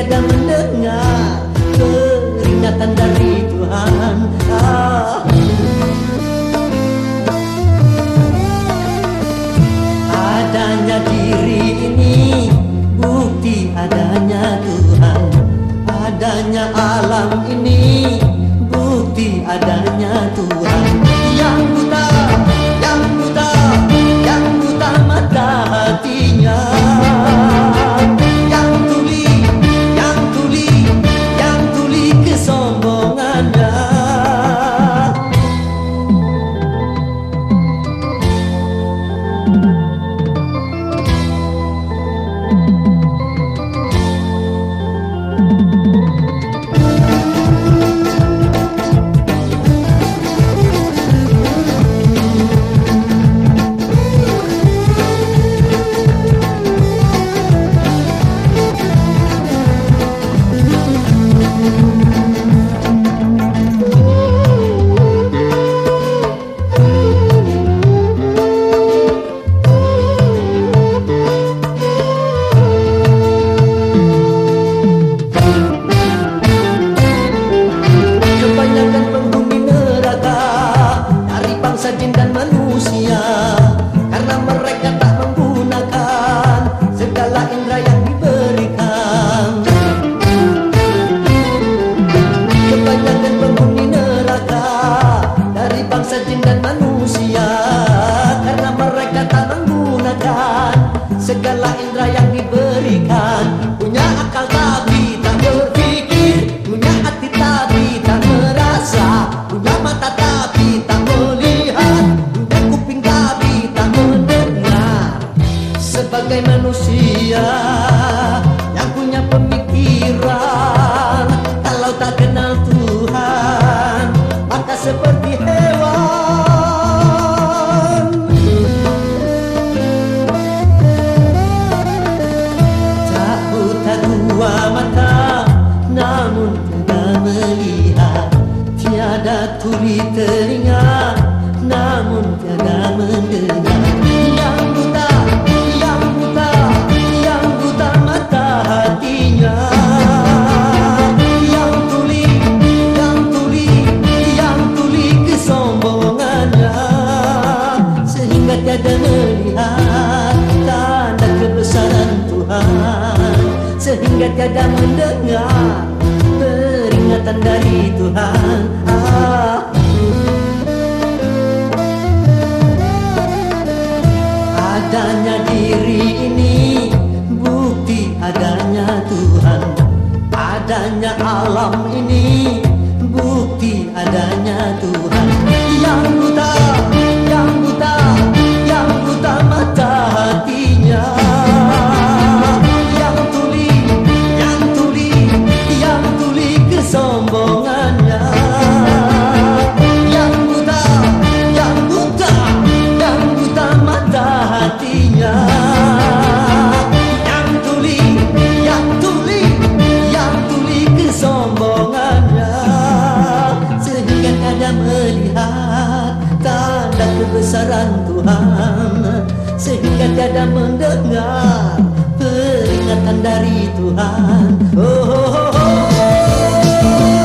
tiada mendengar peringatan dari Tuhan ah. Adanya diri ini bukti adanya Tuhan Adanya alam ini sebagai manusia yang punya pemikiran kalau tak kenal Tuhan maka seperti hewan tak dua mata namun tidak melihat tiada tuli teringat. hingga tiada mendengar peringatan dari Tuhan. Ah. Adanya diri ini bukti adanya Tuhan. Adanya alam ini bukti adanya Tuhan yang Tuhan Sehingga tiada mendengar peringatan dari Tuhan oh, oh, oh, oh.